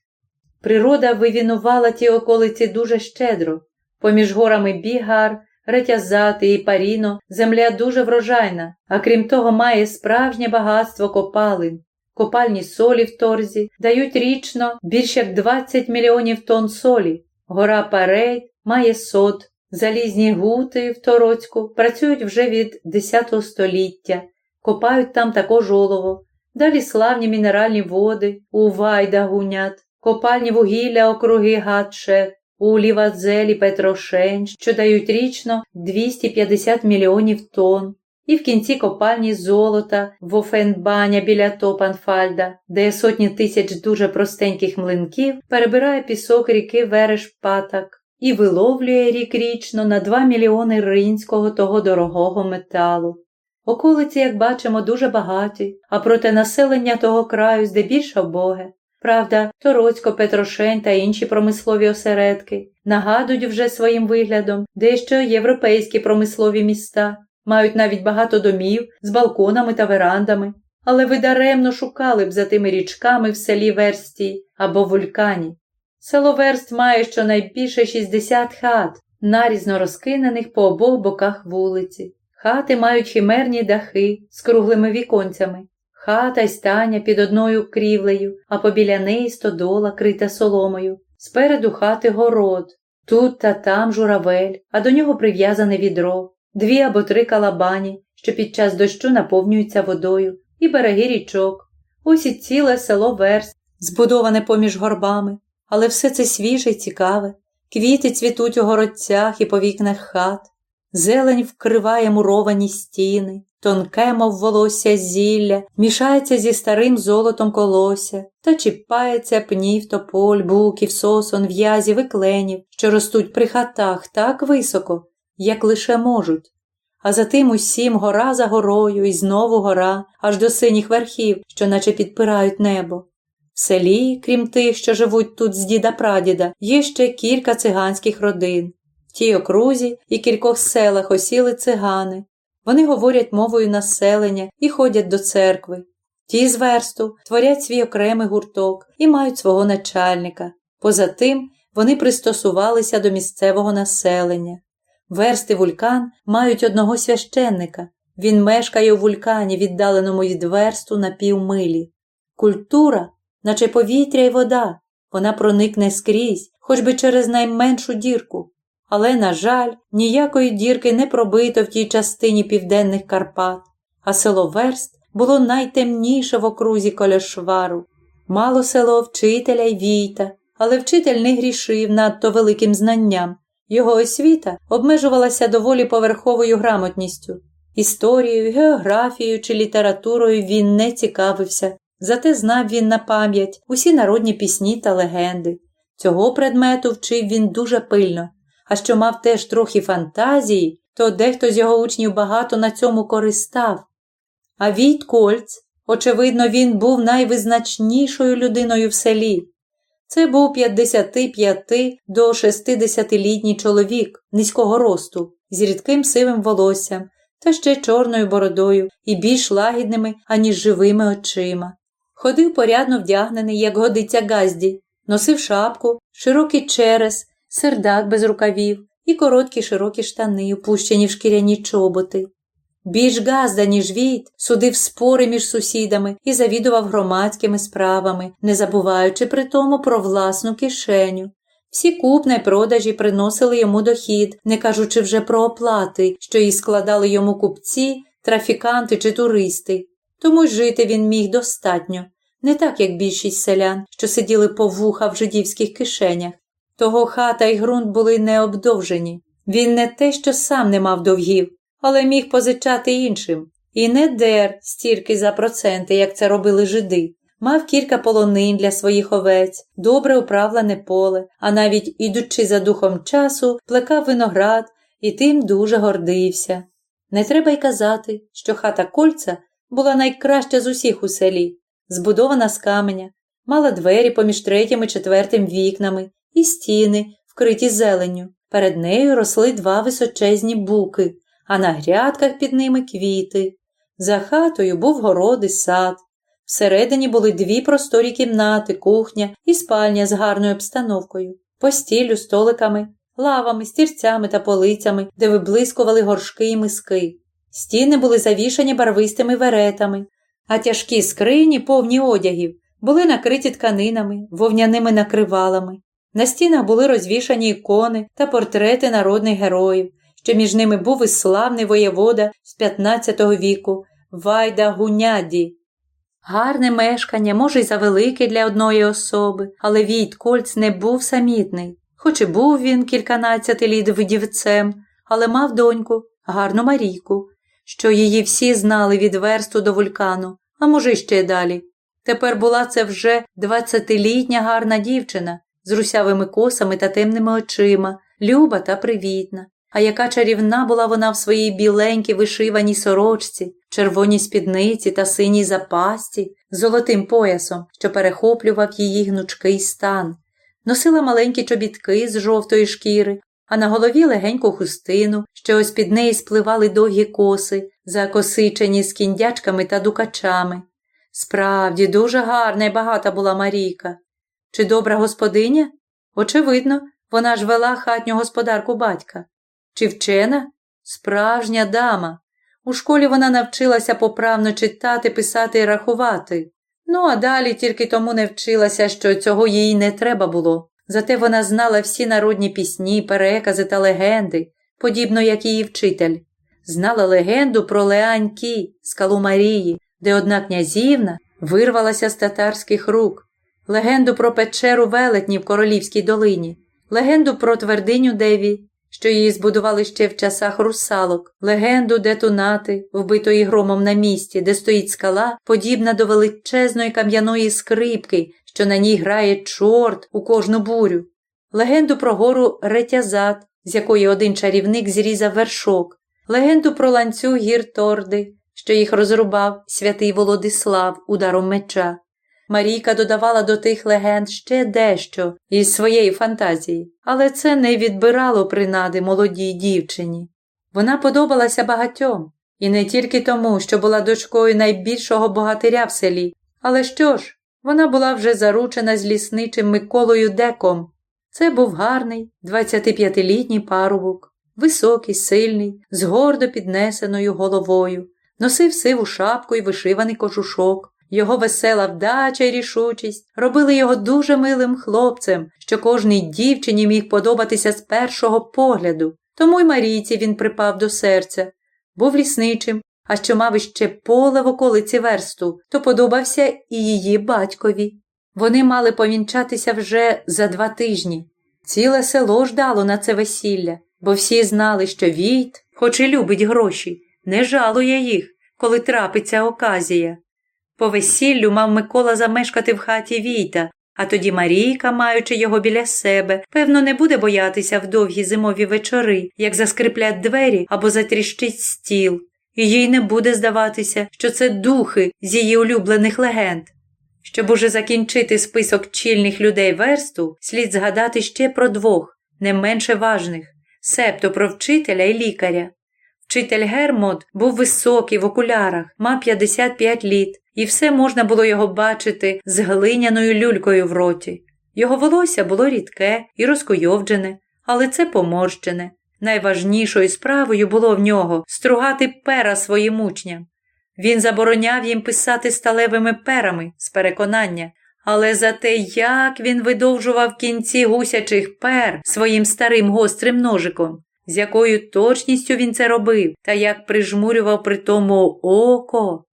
Природа вивінувала ті околиці дуже щедро. Поміж горами Бігар, Ретязати і Паріно земля дуже врожайна, а крім того, має справжнє багатство копалин. Копальні солі в Торді дають річно більш як 20 мільйонів тонн солі. Гора Парейт має сот, залізні гути в Тороцьку працюють вже від X століття, копають там також олово. Далі славні мінеральні води у Вайда гунят, копальні вугілля округи Гатше, у Лівадзелі Петрошень, що дають річно 250 мільйонів тонн, і в кінці копальні золота в Офенбаня біля Топанфальда, де сотні тисяч дуже простеньких млинків перебирає пісок ріки Вереш-Патак і виловлює рік річно на 2 мільйони ринського того дорогого металу. Околиці, як бачимо, дуже багаті, а проте населення того краю здебільшого боге. Правда, Тороцько, Петрошень та інші промислові осередки нагадують вже своїм виглядом дещо європейські промислові міста, мають навіть багато домів з балконами та верандами, але ви даремно шукали б за тими річками в селі Версті або вулкані. Село Верст має щонайбільше 60 хат, нарізно розкинених по обох боках вулиці. Хати мають химерні дахи з круглими віконцями. Хата й стання під одною крівлею, а побіля неї стодола, крита соломою. Спереду хати город. Тут та там журавель, а до нього прив'язане відро, дві або три калабані, що під час дощу наповнюються водою, і береги річок. Ось і ціле село Верс, збудоване поміж горбами, але все це свіже й цікаве. Квіти цвітуть у городцях і по вікнах хат. Зелень вкриває муровані стіни, тонке, мов волосся зілля, мішається зі старим золотом колося та чіпається пнів, тополь, буків, сосон, в'язів і кленів, що ростуть при хатах так високо, як лише можуть. А за тим усім гора за горою і знову гора, аж до синіх верхів, що наче підпирають небо. В селі, крім тих, що живуть тут з діда прадіда, є ще кілька циганських родин. Тій окрузі і кількох селах осіли цигани. Вони говорять мовою населення і ходять до церкви. Ті з версту творять свій окремий гурток і мають свого начальника. Поза тим, вони пристосувалися до місцевого населення. Версти вулькан мають одного священника. Він мешкає у вулкані, віддаленому від версту на півмилі. Культура наче повітря й вода, вона проникне скрізь, хоч би через найменшу дірку. Але, на жаль, ніякої дірки не пробито в тій частині південних Карпат, а село Верст було найтемніше в окрузі Коляшвару. Мало село вчителя й війта, але вчитель не грішив надто великим знанням. Його освіта обмежувалася доволі поверховою грамотністю. Історією, географією чи літературою він не цікавився, Зате знав він на пам'ять усі народні пісні та легенди. Цього предмету вчив він дуже пильно, а що мав теж трохи фантазії, то дехто з його учнів багато на цьому користав. А Війт Кольц, очевидно, він був найвизначнішою людиною в селі. Це був 55 до 60-літній чоловік низького росту, з рідким сивим волоссям та ще чорною бородою і більш лагідними, аніж живими очима. Ходив порядно вдягнений, як годиться газді, носив шапку, широкий черес, сердак без рукавів і короткі широкі штани, опущені в шкіряні чоботи. Більш газда, ніж війт, судив спори між сусідами і завідував громадськими справами, не забуваючи при тому про власну кишеню. Всі купни й продажі приносили йому дохід, не кажучи вже про оплати, що їй складали йому купці, трафіканти чи туристи тому жити він міг достатньо, не так, як більшість селян, що сиділи по вуха в жидівських кишенях. Того хата й ґрунт були необдовжені. Він не те, що сам не мав довгів, але міг позичати іншим. І не дер стільки за проценти, як це робили жиди. Мав кілька полонин для своїх овець, добре управлене поле, а навіть, ідучи за духом часу, плекав виноград і тим дуже гордився. Не треба й казати, що хата кольця була найкраща з усіх у селі, збудована з каменя, мала двері поміж третім і четвертим вікнами і стіни, вкриті зеленню. Перед нею росли два височезні буки, а на грядках під ними квіти. За хатою був город і сад. Всередині були дві просторі кімнати, кухня і спальня з гарною обстановкою, постілю, столиками, лавами, стірцями та полицями, де виблискували горшки і миски. Стіни були завішані барвистими веретами, а тяжкі скрині, повні одягів, були накриті тканинами, вовняними накривалами. На стінах були розвішані ікони та портрети народних героїв, що між ними був і славний воєвода з 15 віку Вайда Гуняді. Гарне мешкання, може, й завелике для одної особи, але Війт Кольц не був самітний. Хоч і був він кільканадцяти літ вдівцем, але мав доньку, гарну Марійку, що її всі знали від версту до вулкану, а може, ще далі. Тепер була це вже двадцятилітня гарна дівчина з русявими косами та темними очима, люба та привітна. А яка чарівна була вона в своїй біленькій вишиваній сорочці, червоній спідниці та синій запасті, з золотим поясом, що перехоплював її гнучкий стан. Носила маленькі чобітки з жовтої шкіри, а на голові легеньку хустину, що ось під неї спливали довгі коси, закосичені з кіндячками та дукачами. Справді, дуже гарна і багата була Марійка. Чи добра господиня? Очевидно, вона ж вела хатню господарку батька. Чи вчена? Справжня дама. У школі вона навчилася поправно читати, писати і рахувати. Ну, а далі тільки тому не вчилася, що цього їй не треба було. Зате вона знала всі народні пісні, перекази та легенди, подібно як її вчитель. Знала легенду про Леанькі, скалу Марії, де одна князівна вирвалася з татарських рук, легенду про печеру велетні в Королівській долині, легенду про твердиню Деві що її збудували ще в часах русалок, легенду детунати, вбитої громом на місці, де стоїть скала, подібна до величезної кам'яної скрипки, що на ній грає чорт у кожну бурю, легенду про гору ретязат, з якої один чарівник зрізав вершок, легенду про ланцюг гір Торди, що їх розрубав святий Володислав ударом меча. Марійка додавала до тих легенд ще дещо із своєї фантазії, але це не відбирало принади молодій дівчині. Вона подобалася багатьом, і не тільки тому, що була дочкою найбільшого богатиря в селі, але що ж, вона була вже заручена з лісничим Миколою Деком. Це був гарний, 25-літній парубок, високий, сильний, з гордо піднесеною головою, носив сиву шапку і вишиваний кожушок. Його весела вдача і рішучість робили його дуже милим хлопцем, що кожній дівчині міг подобатися з першого погляду. Тому й Марійці він припав до серця. Був лісничим, а що мав іще поле в околиці версту, то подобався і її батькові. Вони мали повінчатися вже за два тижні. Ціле село ждало на це весілля, бо всі знали, що Війт, хоч і любить гроші, не жалує їх, коли трапиться оказія. По весіллю мав Микола замешкати в хаті Війта, а тоді Марійка, маючи його біля себе, певно, не буде боятися в довгі зимові вечори, як заскриплять двері або затріщить стіл, і їй не буде здаватися, що це духи з її улюблених легенд. Щоб уже закінчити список чільних людей версту, слід згадати ще про двох, не менше важних, себто про вчителя і лікаря. Вчитель Гермод був високий в окулярах, мав 55 літ, і все можна було його бачити з глиняною люлькою в роті. Його волосся було рідке і розкуйовджене, але це поморщене. Найважнішою справою було в нього стругати пера своїм учням. Він забороняв їм писати сталевими перами з переконання, але за те, як він видовжував кінці гусячих пер своїм старим гострим ножиком, з якою точністю він це робив, та як прижмурював при тому око.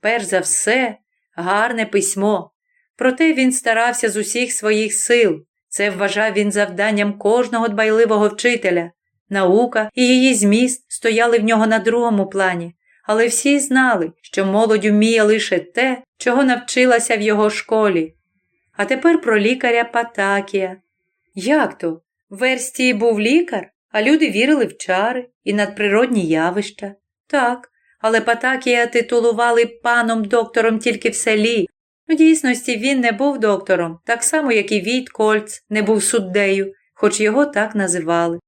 Перш за все, гарне письмо. Проте він старався з усіх своїх сил. Це вважав він завданням кожного дбайливого вчителя. Наука і її зміст стояли в нього на другому плані, але всі знали, що молодь вміє лише те, чого навчилася в його школі. А тепер про лікаря Патакія. Як то? В верстії був лікар, а люди вірили в чари і надприродні явища. Так, але Патакія титулували паном доктором тільки в селі. В дійсності він не був доктором, так само, як і Війт Кольц не був суддею, хоч його так називали.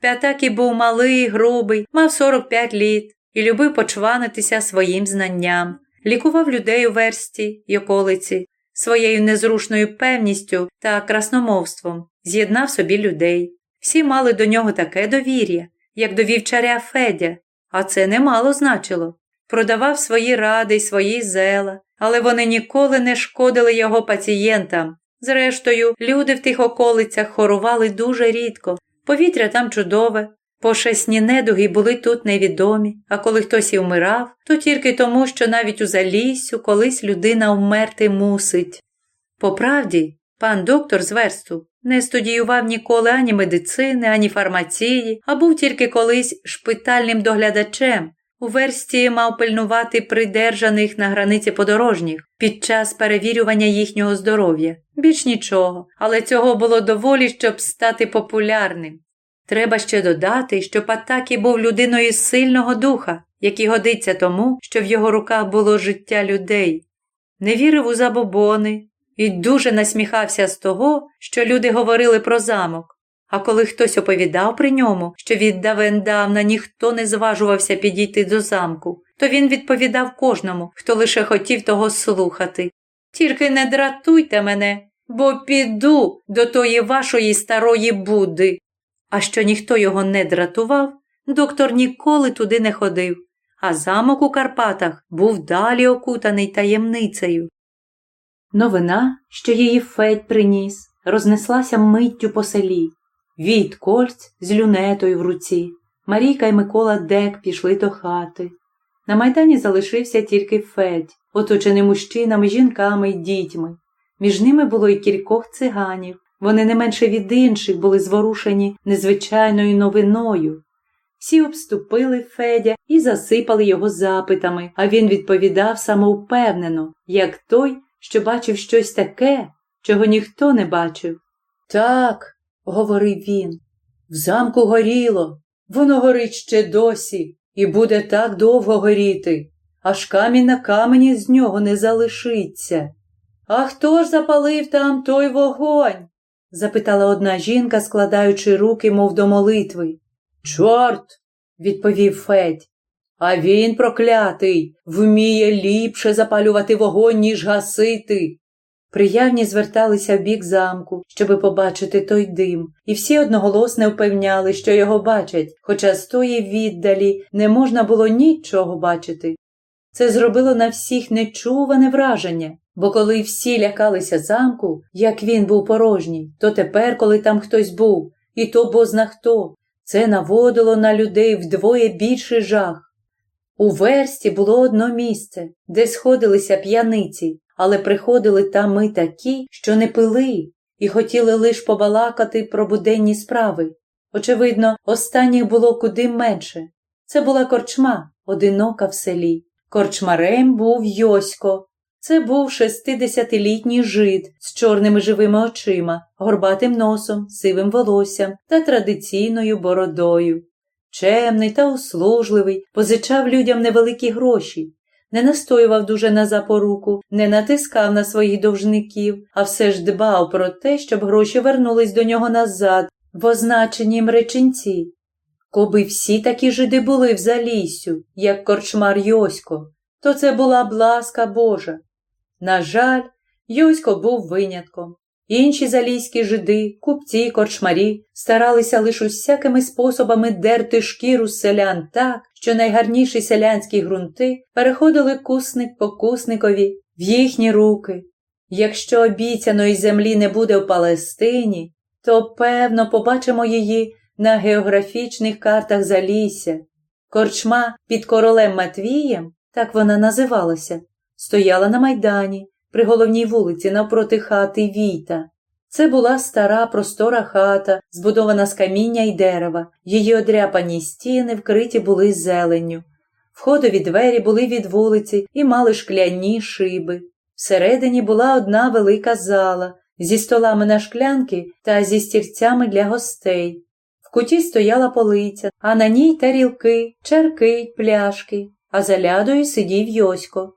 П'ятакій був малий, грубий, мав 45 літ і любив почванитися своїм знанням, лікував людей у версті й околиці, своєю незрушною певністю та красномовством, з'єднав собі людей. Всі мали до нього таке довір'я, як до вівчаря Федя, а це немало значило. Продавав свої ради й свої зела, але вони ніколи не шкодили його пацієнтам. Зрештою, люди в тих околицях хорували дуже рідко. Повітря там чудове, пошесні недуги були тут невідомі, а коли хтось і вмирав, то тільки тому, що навіть у заліссю колись людина вмерти мусить. По правді, пан доктор з не студіював ніколи ані медицини, ані фармації, а був тільки колись шпитальним доглядачем. У версті мав пильнувати придержаних на границі подорожніх під час перевірювання їхнього здоров'я. Більш нічого, але цього було доволі, щоб стати популярним. Треба ще додати, що Патакі був людиною сильного духа, який годиться тому, що в його руках було життя людей. Не вірив у забобони, і дуже насміхався з того, що люди говорили про замок. А коли хтось оповідав при ньому, що віддавен-давна ніхто не зважувався підійти до замку, то він відповідав кожному, хто лише хотів того слухати. Тільки не дратуйте мене, бо піду до тої вашої старої Будди. А що ніхто його не дратував, доктор ніколи туди не ходив, а замок у Карпатах був далі окутаний таємницею. Новина, що її Федь приніс, рознеслася миттю по селі. Війт Кольц з люнетою в руці. Марійка й Микола Дек пішли до хати. На майдані залишився тільки Федь, оточений мужчинами, жінками й дітьми. Між ними було й кількох циганів. Вони не менше від інших були зворушені незвичайною новиною. Всі обступили Федя і засипали його запитами, а він відповідав самовпевнено, як той, що бачив щось таке, чого ніхто не бачив. Так, говорив він, в замку горіло, воно горить ще досі і буде так довго горіти, аж камінь на камені з нього не залишиться. А хто ж запалив там той вогонь? запитала одна жінка, складаючи руки, мов до молитви. Чорт, відповів Федь. А він, проклятий, вміє ліпше запалювати вогонь, ніж гасити. Приявні зверталися в бік замку, щоби побачити той дим, і всі одноголосно впевняли, що його бачать, хоча з тої віддалі не можна було нічого бачити. Це зробило на всіх нечуване враження, бо коли всі лякалися замку, як він був порожній, то тепер, коли там хтось був, і то бозна хто, це наводило на людей вдвоє більший жах. У версті було одно місце, де сходилися п'яниці, але приходили там ми такі, що не пили, і хотіли лиш побалакати про буденні справи. Очевидно, останніх було куди менше. Це була корчма, одинока в селі. Корчмарем був Йосько. Це був шестидесятилітній жид з чорними живими очима, горбатим носом, сивим волоссям та традиційною бородою. Чемний та услужливий, позичав людям невеликі гроші, не настоював дуже на запоруку, не натискав на своїх довжників, а все ж дбав про те, щоб гроші вернулись до нього назад, в означенім реченці. Коби всі такі жиди були в заліссю, як корчмар Йосько, то це була б ласка Божа. На жаль, Йосько був винятком. Інші залійські жиди, купці, корчмарі старалися лише усякими способами дерти шкіру селян так, що найгарніші селянські ґрунти переходили кусник по кусникові в їхні руки. Якщо обіцяної землі не буде в Палестині, то певно побачимо її на географічних картах Залісся. Корчма під королем Матвієм, так вона називалася, стояла на майдані при головній вулиці навпроти хати Війта. Це була стара простора хата, збудована з каміння й дерева, її одряпані стіни вкриті були зеленню. Входові двері були від вулиці і мали шкляні шиби. Всередині була одна велика зала зі столами на шклянки та зі стільцями для гостей. В куті стояла полиця, а на ній тарілки, чарки, пляшки, а за лядою сидів Йосько.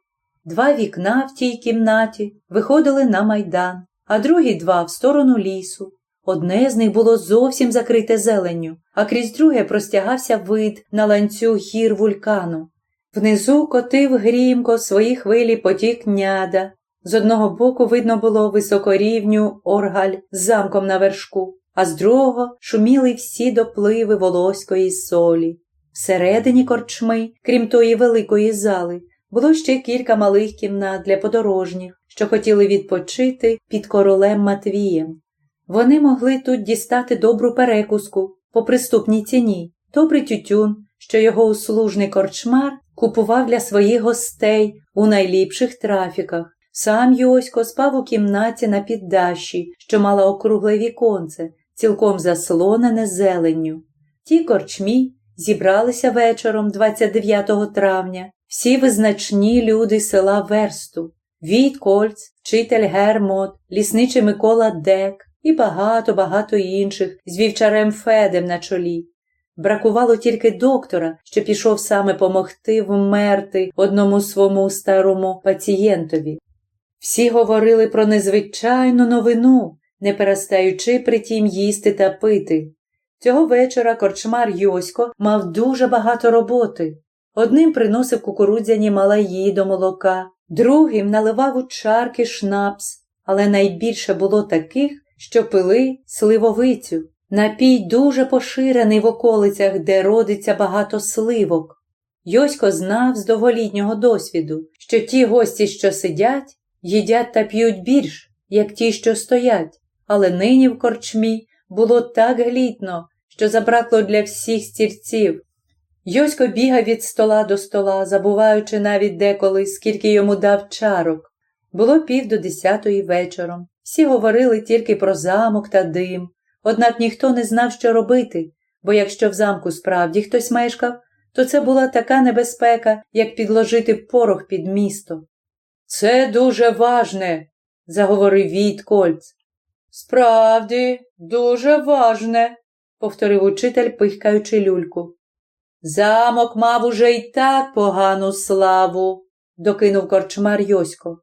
Два вікна в тій кімнаті виходили на майдан, а другі два в сторону лісу. Одне з них було зовсім закрите зеленню, а крізь друге простягався вид на ланцюг гір вулькану. Внизу котив грімко свої хвилі потік няда. З одного боку видно було високорівню оргаль з замком на вершку, а з другого шуміли всі допливи волоської солі. Всередині корчми, крім тої великої зали, було ще кілька малих кімнат для подорожніх, що хотіли відпочити під королем Матвієм. Вони могли тут дістати добру перекуску по приступній ціні, добрий тютюн, що його услужний корчмар купував для своїх гостей у найліпших трафіках. Сам Йосько спав у кімнаті на піддащі, що мала округле віконце, цілком заслонене зеленню. Ті корчмі зібралися вечором 29 травня всі визначні люди села Версту, Віт Кольц, вчитель Гермот, лісничий Микола Дек і багато-багато інших з вівчарем Федем на чолі. Бракувало тільки доктора, що пішов саме помогти вмерти одному своєму старому пацієнтові. Всі говорили про незвичайну новину, не перестаючи притім їсти та пити. Цього вечора корчмар Йосько мав дуже багато роботи. Одним приносив кукурудзяні малаї до молока, другим наливав у чарки шнапс, але найбільше було таких, що пили сливовицю. Напій дуже поширений в околицях, де родиться багато сливок. Йосько знав з довголітнього досвіду, що ті гості, що сидять, їдять та п'ють більш, як ті, що стоять, але нині в корчмі було так глітно, що забракло для всіх стільців. Йосько бігав від стола до стола, забуваючи навіть деколи, скільки йому дав чарок. Було пів до десятої вечором. Всі говорили тільки про замок та дим, однак ніхто не знав, що робити, бо якщо в замку справді хтось мешкав, то це була така небезпека, як підложити порох під місто. Це дуже важне, заговорив Війт Кольц. Справді, дуже важне, повторив учитель, пихкаючи люльку. Замок мав уже й так погану славу, докинув корчмар Йосько.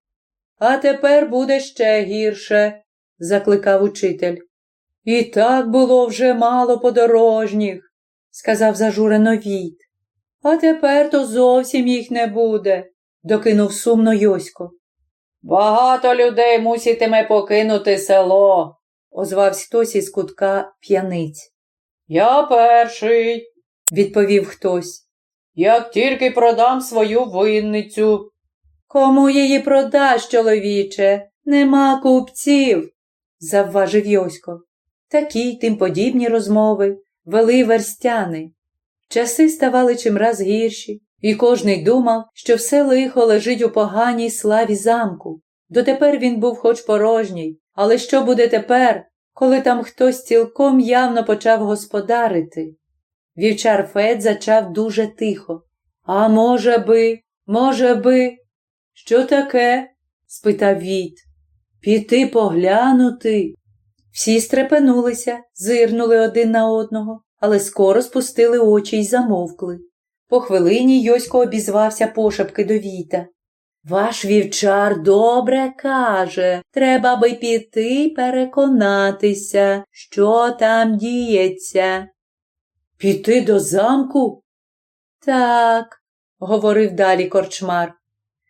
А тепер буде ще гірше, закликав учитель. І так було вже мало подорожніх, сказав зажурено Війт. А тепер то зовсім їх не буде, докинув сумно Йосько. Багато людей муситиме покинути село, озвався хтось із кутка п'яниць. Я перший, відповів хтось. Як тільки продам свою винницю. Кому її продаш, чоловіче? Нема купців, завважив Йосько. Такі тим подібні розмови вели верстяни. Часи ставали чимраз гірші, і кожний думав, що все лихо лежить у поганій славі замку. Дотепер він був хоч порожній, але що буде тепер, коли там хтось цілком явно почав господарити? Вівчар Фед зачав дуже тихо. А може би, може би, що таке? спитав Віт. Піти поглянути. Всі стрепенулися, зирнули один на одного, але скоро спустили очі й замовкли. По хвилині Йосько обізвався пошепки до Віта. Ваш вівчар добре каже, треба би піти переконатися, що там діється. Піти до замку? Так, говорив далі корчмар.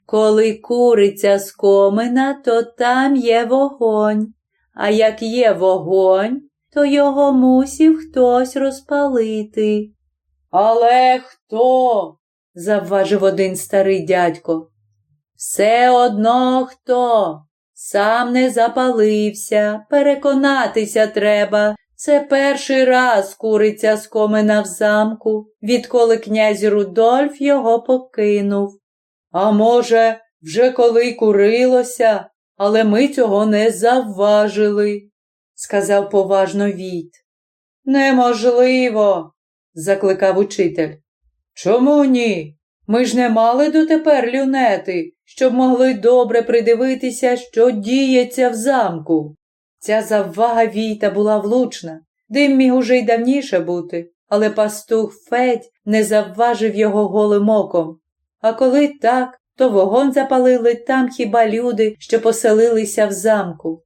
Коли куриця з комина, то там є вогонь, а як є вогонь, то його мусів хтось розпалити. Але хто? завважив один старий дядько. Все одно хто. Сам не запалився, переконатися треба. Це перший раз куриця з комина в замку, відколи князь Рудольф його покинув. А може, вже коли курилося, але ми цього не завважили, сказав поважно Віт. Неможливо, закликав учитель. Чому ні? Ми ж не мали дотепер люнети, щоб могли добре придивитися, що діється в замку. Ця заввага Війта була влучна, дим міг уже й давніше бути, але пастух Федь не завважив його голим оком. А коли так, то вогонь запалили там хіба люди, що поселилися в замку.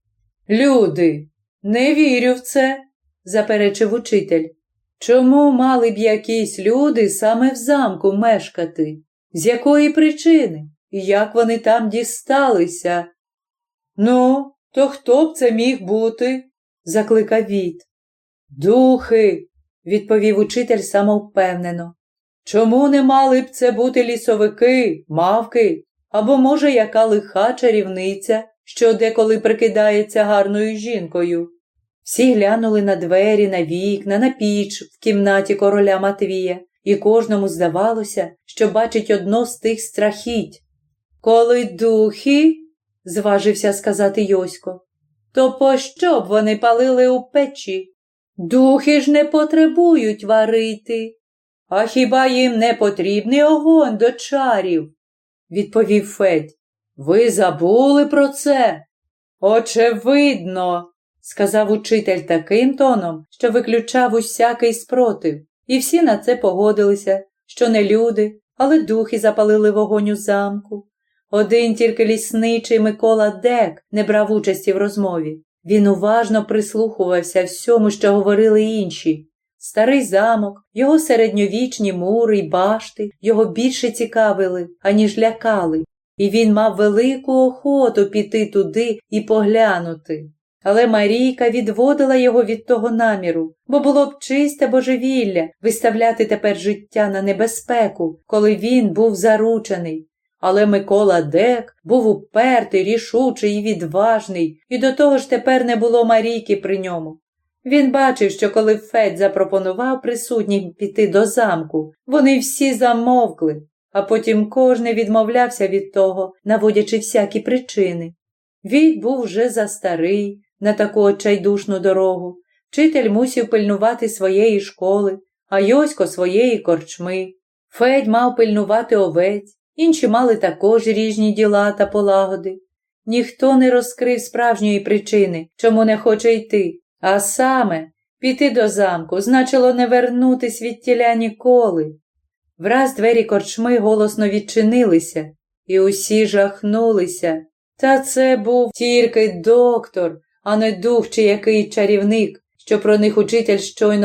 Люди, не вірю в це, заперечив учитель. Чому мали б якісь люди саме в замку мешкати? З якої причини? І як вони там дісталися? Ну, то хто б це міг бути? закликав Віт. Духи, відповів учитель самовпевнено. Чому не мали б це бути лісовики, мавки або, може, яка лиха чарівниця, що деколи прикидається гарною жінкою? Всі глянули на двері, на вікна, на піч в кімнаті короля Матвія, і кожному здавалося, що бачить одно з тих страхіть. Коли духи, зважився сказати Йосько, то пощо б вони палили у печі? Духи ж не потребують варити. А хіба їм не потрібний огонь до чарів? відповів Федь. Ви забули про це? Очевидно, сказав учитель таким тоном, що виключав усякий спротив, і всі на це погодилися, що не люди, але духи запалили вогонь у замку. Один тільки лісничий Микола Дек не брав участі в розмові. Він уважно прислухувався всьому, що говорили інші. Старий замок, його середньовічні мури й башти його більше цікавили, аніж лякали, і він мав велику охоту піти туди і поглянути. Але Марійка відводила його від того наміру, бо було б чисте божевілля виставляти тепер життя на небезпеку, коли він був заручений. Але Микола Дек був упертий, рішучий і відважний, і до того ж тепер не було Марійки при ньому. Він бачив, що коли Федь запропонував присутнім піти до замку, вони всі замовкли, а потім кожний відмовлявся від того, наводячи всякі причини. Війт був вже застарий на таку отчайдушну дорогу. Вчитель мусів пильнувати своєї школи, а Йосько своєї корчми. Федь мав пильнувати овець, інші мали також ріжні діла та полагоди. Ніхто не розкрив справжньої причини, чому не хоче йти, а саме піти до замку значило не вернутись від тіля ніколи. Враз двері корчми голосно відчинилися, і усі жахнулися. Та це був тільки доктор, а не дух чи який чарівник, що про них учитель щойно